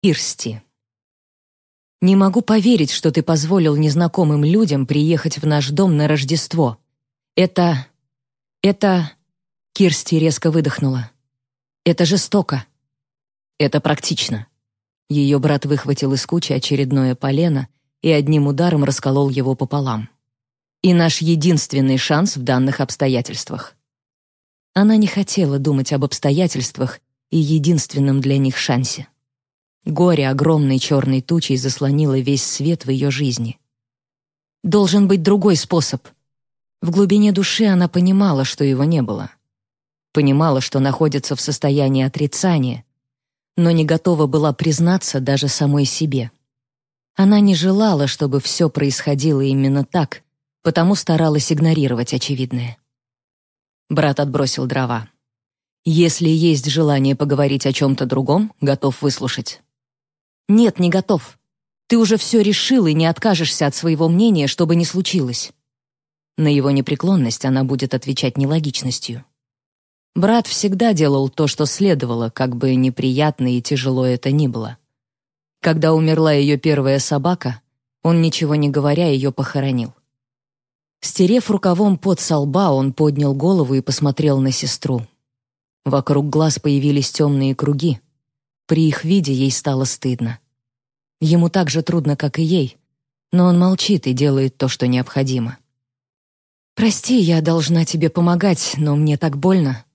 Ирсти. «Не могу поверить, что ты позволил незнакомым людям приехать в наш дом на Рождество. Это... это...» Кирсти резко выдохнула. «Это жестоко. Это практично». Ее брат выхватил из кучи очередное полено и одним ударом расколол его пополам. «И наш единственный шанс в данных обстоятельствах». Она не хотела думать об обстоятельствах и единственном для них шансе. Горе огромной черной тучей заслонило весь свет в ее жизни. Должен быть другой способ. В глубине души она понимала, что его не было. Понимала, что находится в состоянии отрицания, но не готова была признаться даже самой себе. Она не желала, чтобы все происходило именно так, потому старалась игнорировать очевидное. Брат отбросил дрова. «Если есть желание поговорить о чем-то другом, готов выслушать». «Нет, не готов. Ты уже все решил и не откажешься от своего мнения, чтобы не случилось». На его непреклонность она будет отвечать нелогичностью. Брат всегда делал то, что следовало, как бы неприятно и тяжело это ни было. Когда умерла ее первая собака, он, ничего не говоря, ее похоронил. Стерев рукавом под со лба, он поднял голову и посмотрел на сестру. Вокруг глаз появились темные круги. При их виде ей стало стыдно. Ему так же трудно, как и ей, но он молчит и делает то, что необходимо. «Прости, я должна тебе помогать, но мне так больно.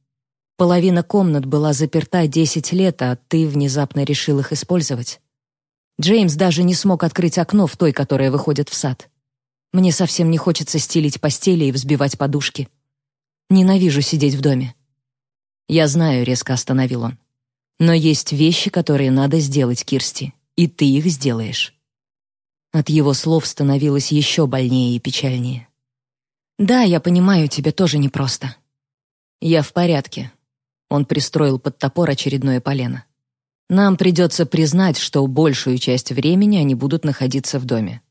Половина комнат была заперта десять лет, а ты внезапно решил их использовать. Джеймс даже не смог открыть окно в той, которая выходит в сад. Мне совсем не хочется стелить постели и взбивать подушки. Ненавижу сидеть в доме». «Я знаю», — резко остановил он. Но есть вещи, которые надо сделать, Кирсти, и ты их сделаешь. От его слов становилось еще больнее и печальнее. Да, я понимаю, тебе тоже непросто. Я в порядке. Он пристроил под топор очередное полено. Нам придется признать, что большую часть времени они будут находиться в доме.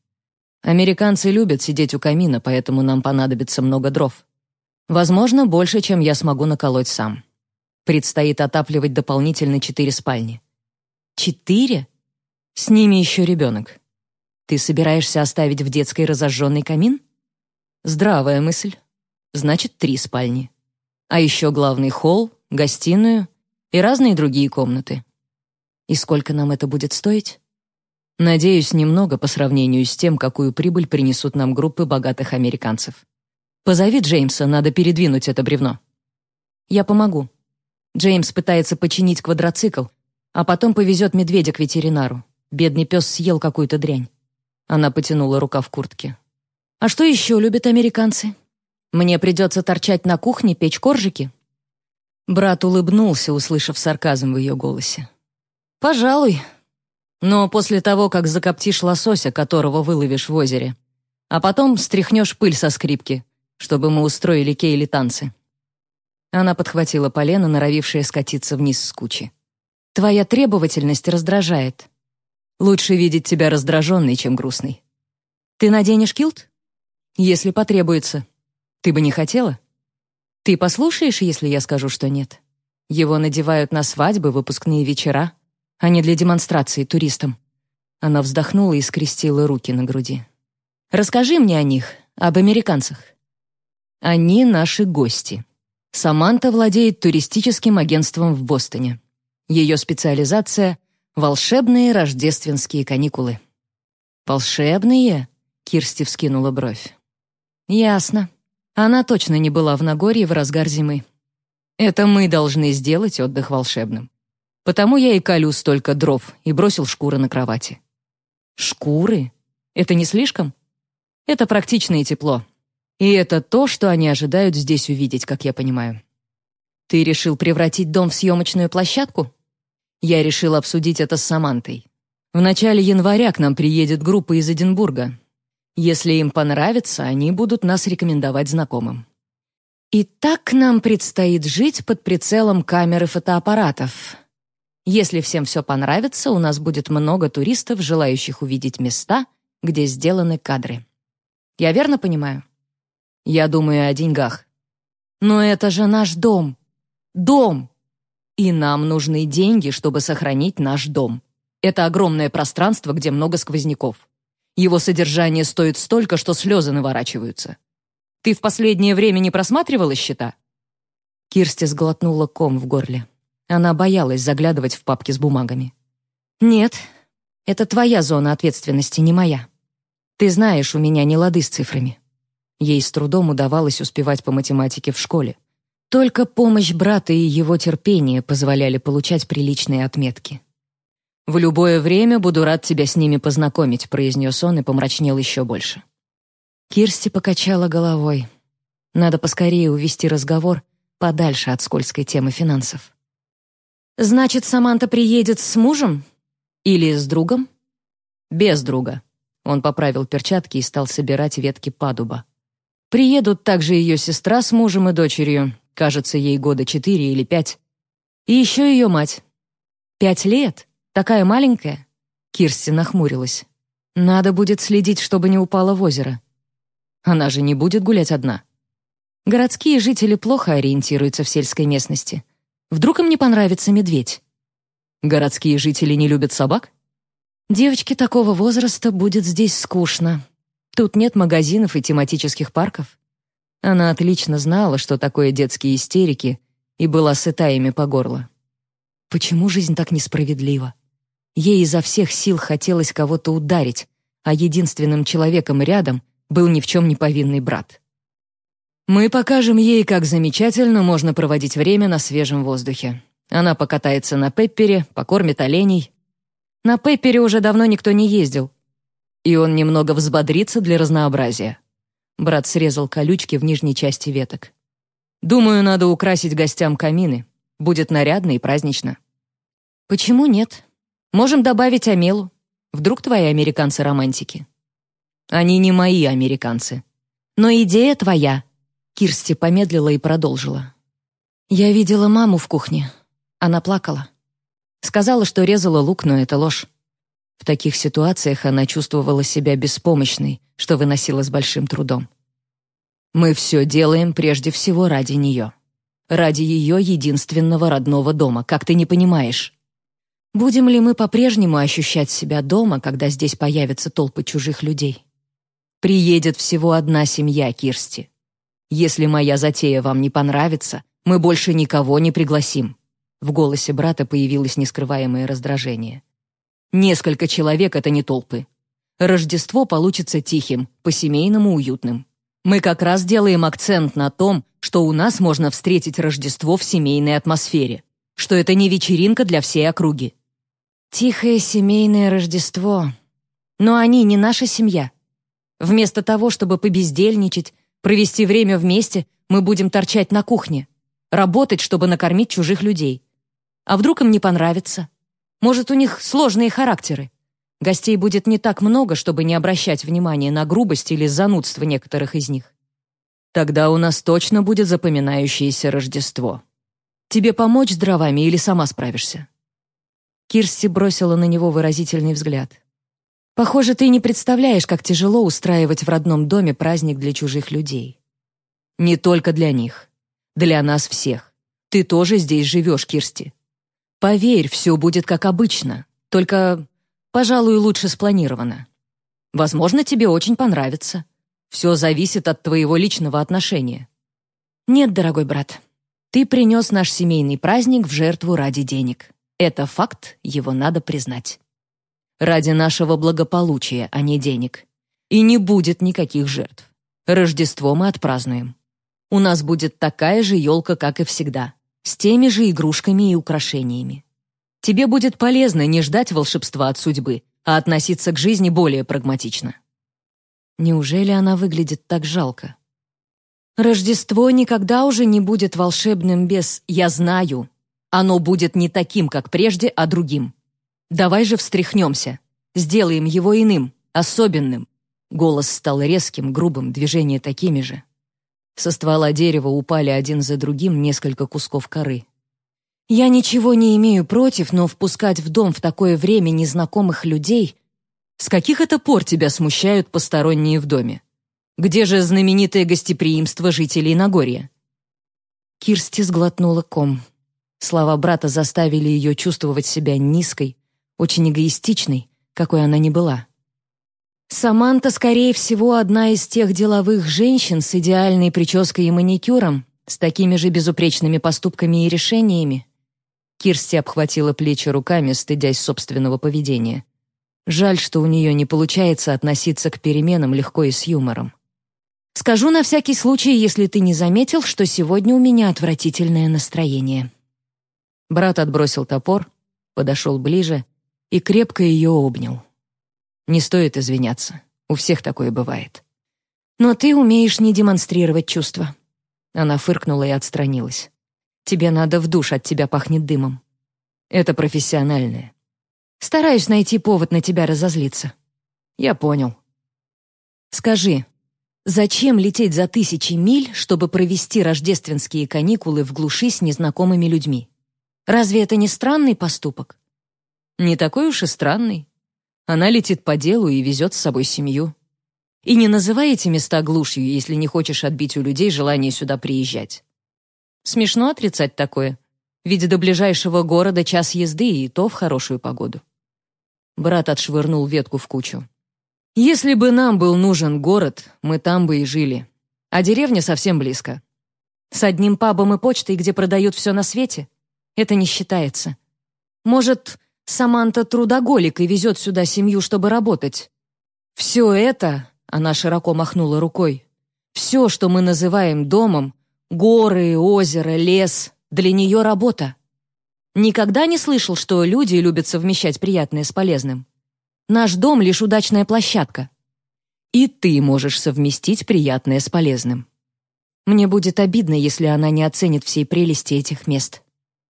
Американцы любят сидеть у камина, поэтому нам понадобится много дров. Возможно, больше, чем я смогу наколоть сам. Предстоит отапливать дополнительно четыре спальни. Четыре? С ними еще ребенок. Ты собираешься оставить в детской разожженный камин? Здравая мысль. Значит, три спальни. А еще главный холл, гостиную и разные другие комнаты. И сколько нам это будет стоить? Надеюсь, немного по сравнению с тем, какую прибыль принесут нам группы богатых американцев. Позови Джеймса, надо передвинуть это бревно. Я помогу. Джеймс пытается починить квадроцикл, а потом повезет медведя к ветеринару. Бедный пес съел какую-то дрянь. Она потянула рука в куртке. «А что еще любят американцы? Мне придется торчать на кухне, печь коржики?» Брат улыбнулся, услышав сарказм в ее голосе. «Пожалуй. Но после того, как закоптишь лосося, которого выловишь в озере, а потом стряхнешь пыль со скрипки, чтобы мы устроили Кейли танцы. Она подхватила полено, норовившее скатиться вниз с кучи. «Твоя требовательность раздражает. Лучше видеть тебя раздраженной, чем грустной. Ты наденешь килт? Если потребуется. Ты бы не хотела? Ты послушаешь, если я скажу, что нет? Его надевают на свадьбы, выпускные вечера, а не для демонстрации туристам». Она вздохнула и скрестила руки на груди. «Расскажи мне о них, об американцах. Они наши гости». Саманта владеет туристическим агентством в Бостоне. Ее специализация — волшебные рождественские каникулы. «Волшебные?» — Кирсти вскинула бровь. «Ясно. Она точно не была в Нагорье в разгар зимы. Это мы должны сделать отдых волшебным. Потому я и колю столько дров и бросил шкуры на кровати». «Шкуры? Это не слишком?» «Это практично и тепло. И это то, что они ожидают здесь увидеть, как я понимаю. Ты решил превратить дом в съемочную площадку? Я решил обсудить это с Самантой. В начале января к нам приедет группа из Эдинбурга. Если им понравится, они будут нас рекомендовать знакомым. И так нам предстоит жить под прицелом камеры фотоаппаратов. Если всем все понравится, у нас будет много туристов, желающих увидеть места, где сделаны кадры. Я верно понимаю? Я думаю о деньгах. Но это же наш дом. Дом! И нам нужны деньги, чтобы сохранить наш дом. Это огромное пространство, где много сквозняков. Его содержание стоит столько, что слезы наворачиваются. Ты в последнее время не просматривала счета?» Кирсти сглотнула ком в горле. Она боялась заглядывать в папки с бумагами. «Нет, это твоя зона ответственности, не моя. Ты знаешь, у меня не лады с цифрами». Ей с трудом удавалось успевать по математике в школе. Только помощь брата и его терпение позволяли получать приличные отметки. «В любое время буду рад тебя с ними познакомить», произнес он и помрачнел еще больше. Кирсти покачала головой. Надо поскорее увести разговор подальше от скользкой темы финансов. «Значит, Саманта приедет с мужем? Или с другом?» «Без друга». Он поправил перчатки и стал собирать ветки падуба. «Приедут также ее сестра с мужем и дочерью, кажется, ей года четыре или пять. И еще ее мать. Пять лет? Такая маленькая?» Кирсти нахмурилась. «Надо будет следить, чтобы не упала в озеро. Она же не будет гулять одна. Городские жители плохо ориентируются в сельской местности. Вдруг им не понравится медведь? Городские жители не любят собак? Девочке такого возраста будет здесь скучно. Тут нет магазинов и тематических парков. Она отлично знала, что такое детские истерики, и была сыта ими по горло. Почему жизнь так несправедлива? Ей изо всех сил хотелось кого-то ударить, а единственным человеком рядом был ни в чем не повинный брат. Мы покажем ей, как замечательно можно проводить время на свежем воздухе. Она покатается на Пеппере, покормит оленей. На Пеппере уже давно никто не ездил. И он немного взбодрится для разнообразия. Брат срезал колючки в нижней части веток. Думаю, надо украсить гостям камины. Будет нарядно и празднично. Почему нет? Можем добавить Амелу. Вдруг твои американцы романтики? Они не мои американцы. Но идея твоя. Кирсти помедлила и продолжила. Я видела маму в кухне. Она плакала. Сказала, что резала лук, но это ложь. В таких ситуациях она чувствовала себя беспомощной, что выносила с большим трудом. Мы все делаем прежде всего ради нее. Ради ее единственного родного дома, как ты не понимаешь. Будем ли мы по-прежнему ощущать себя дома, когда здесь появятся толпы чужих людей? Приедет всего одна семья, Кирсти. Если моя затея вам не понравится, мы больше никого не пригласим». В голосе брата появилось нескрываемое раздражение. «Несколько человек — это не толпы. Рождество получится тихим, по-семейному уютным. Мы как раз делаем акцент на том, что у нас можно встретить Рождество в семейной атмосфере, что это не вечеринка для всей округи». «Тихое семейное Рождество. Но они не наша семья. Вместо того, чтобы побездельничать, провести время вместе, мы будем торчать на кухне, работать, чтобы накормить чужих людей. А вдруг им не понравится? Может, у них сложные характеры? Гостей будет не так много, чтобы не обращать внимания на грубость или занудство некоторых из них. Тогда у нас точно будет запоминающееся Рождество. Тебе помочь с дровами или сама справишься?» Кирсти бросила на него выразительный взгляд. Похоже, ты не представляешь, как тяжело устраивать в родном доме праздник для чужих людей. Не только для них. Для нас всех. Ты тоже здесь живешь, Кирсти. Поверь, все будет как обычно. Только, пожалуй, лучше спланировано. Возможно, тебе очень понравится. Все зависит от твоего личного отношения. Нет, дорогой брат, ты принес наш семейный праздник в жертву ради денег. Это факт, его надо признать ради нашего благополучия, а не денег. И не будет никаких жертв. Рождество мы отпразднуем. У нас будет такая же елка, как и всегда, с теми же игрушками и украшениями. Тебе будет полезно не ждать волшебства от судьбы, а относиться к жизни более прагматично. Неужели она выглядит так жалко? Рождество никогда уже не будет волшебным без «я знаю». Оно будет не таким, как прежде, а другим. Давай же встряхнемся. Сделаем его иным, особенным. Голос стал резким, грубым, движения такими же. Со ствола дерева упали один за другим несколько кусков коры. Я ничего не имею против, но впускать в дом в такое время незнакомых людей... С каких это пор тебя смущают посторонние в доме? Где же знаменитое гостеприимство жителей Нагорья? Кирсти сглотнула ком. Слова брата заставили ее чувствовать себя низкой, очень эгоистичной, какой она не была. Саманта, скорее всего, одна из тех деловых женщин с идеальной прической и маникюром, с такими же безупречными поступками и решениями. Кирсти обхватила плечи руками, стыдясь собственного поведения. Жаль, что у нее не получается относиться к переменам легко и с юмором. Скажу на всякий случай, если ты не заметил, что сегодня у меня отвратительное настроение. Брат отбросил топор, подошел ближе и крепко ее обнял. Не стоит извиняться. У всех такое бывает. Но ты умеешь не демонстрировать чувства. Она фыркнула и отстранилась. Тебе надо в душ, от тебя пахнет дымом. Это профессиональное. Стараюсь найти повод на тебя разозлиться. Я понял. Скажи, зачем лететь за тысячи миль, чтобы провести рождественские каникулы в глуши с незнакомыми людьми? Разве это не странный поступок? Не такой уж и странный. Она летит по делу и везет с собой семью. И не называй эти места глушью, если не хочешь отбить у людей желание сюда приезжать. Смешно отрицать такое, ведь до ближайшего города час езды и то в хорошую погоду. Брат отшвырнул ветку в кучу. Если бы нам был нужен город, мы там бы и жили. А деревня совсем близко. С одним пабом и почтой, где продают все на свете? Это не считается. Может, Саманта трудоголик и везет сюда семью, чтобы работать. Все это, она широко махнула рукой, все, что мы называем домом, горы, озеро, лес, для нее работа. Никогда не слышал, что люди любят совмещать приятное с полезным. Наш дом — лишь удачная площадка. И ты можешь совместить приятное с полезным. Мне будет обидно, если она не оценит всей прелести этих мест.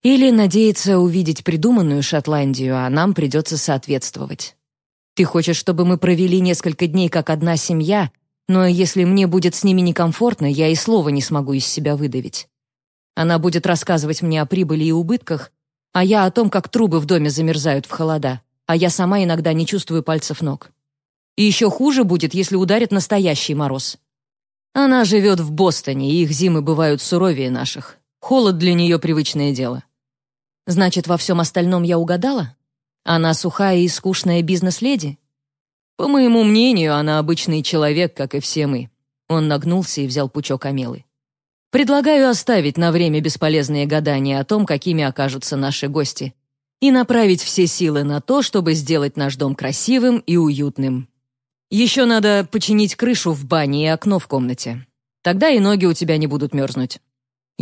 Или надеется увидеть придуманную Шотландию, а нам придется соответствовать. Ты хочешь, чтобы мы провели несколько дней как одна семья, но если мне будет с ними некомфортно, я и слова не смогу из себя выдавить. Она будет рассказывать мне о прибыли и убытках, а я о том, как трубы в доме замерзают в холода, а я сама иногда не чувствую пальцев ног. И еще хуже будет, если ударит настоящий мороз. Она живет в Бостоне, и их зимы бывают суровее наших. Холод для нее привычное дело. Значит, во всем остальном я угадала? Она сухая и скучная бизнес-леди? По моему мнению, она обычный человек, как и все мы. Он нагнулся и взял пучок омелы. Предлагаю оставить на время бесполезные гадания о том, какими окажутся наши гости, и направить все силы на то, чтобы сделать наш дом красивым и уютным. Еще надо починить крышу в бане и окно в комнате. Тогда и ноги у тебя не будут мерзнуть.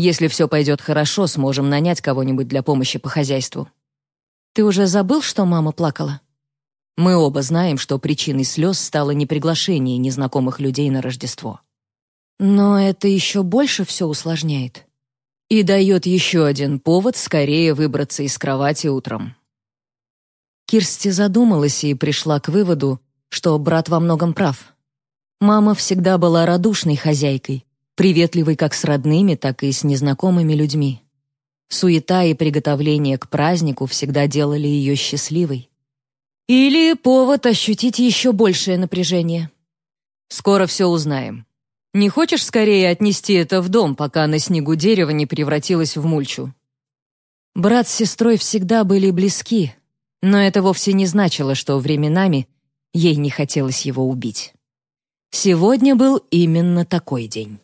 Если все пойдет хорошо, сможем нанять кого-нибудь для помощи по хозяйству. Ты уже забыл, что мама плакала? Мы оба знаем, что причиной слез стало не приглашение незнакомых людей на Рождество. Но это еще больше все усложняет. И дает еще один повод скорее выбраться из кровати утром. Кирсти задумалась и пришла к выводу, что брат во многом прав. Мама всегда была радушной хозяйкой, приветливой как с родными, так и с незнакомыми людьми. Суета и приготовление к празднику всегда делали ее счастливой. Или повод ощутить еще большее напряжение. Скоро все узнаем. Не хочешь скорее отнести это в дом, пока на снегу дерево не превратилось в мульчу? Брат с сестрой всегда были близки, но это вовсе не значило, что временами ей не хотелось его убить. Сегодня был именно такой день.